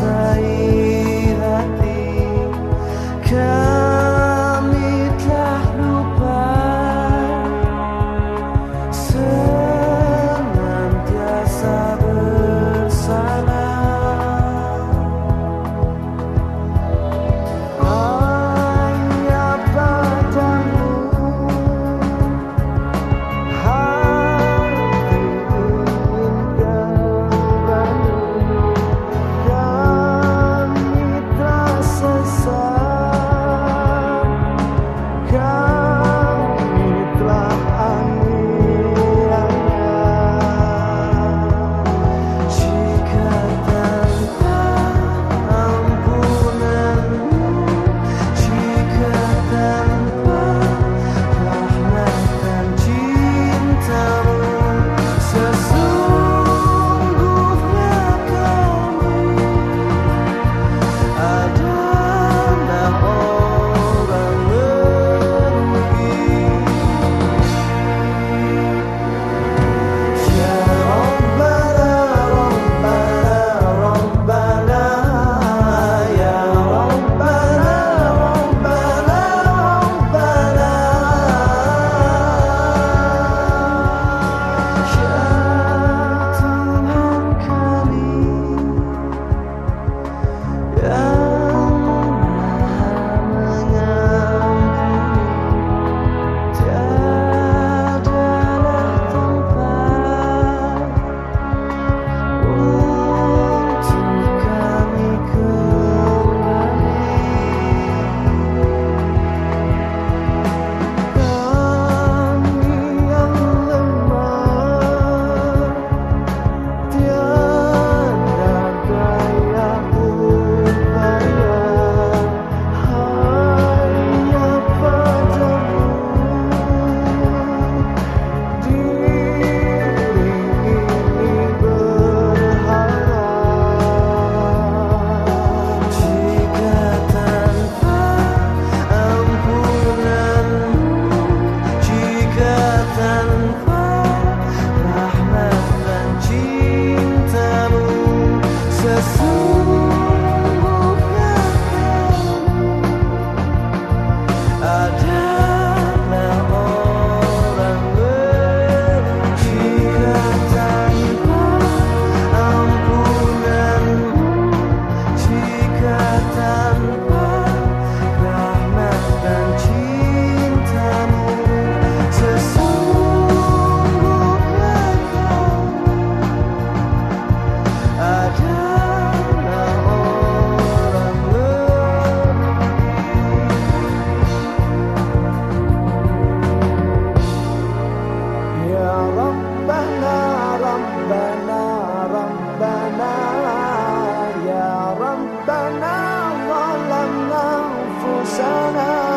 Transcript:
I. time sana.